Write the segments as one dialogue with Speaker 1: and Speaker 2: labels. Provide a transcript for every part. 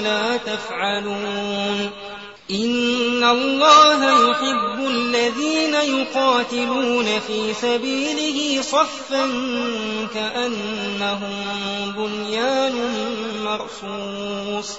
Speaker 1: لا تفعلون إن الله يحب الذين يقاتلون في سبيله صفا كأنهم بنيان مرصوص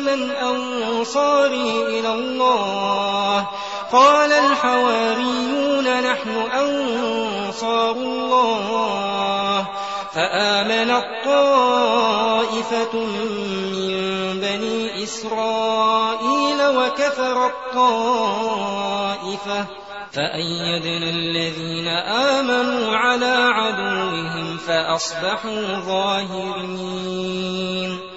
Speaker 1: من أنصاري إلى الله قال الحواريون نحن أنصار الله فآمنت طائفة من بني إسرائيل وكفرت طائفة فأيدنا الذين آمنوا على عدوهم فأصبحوا ظاهرين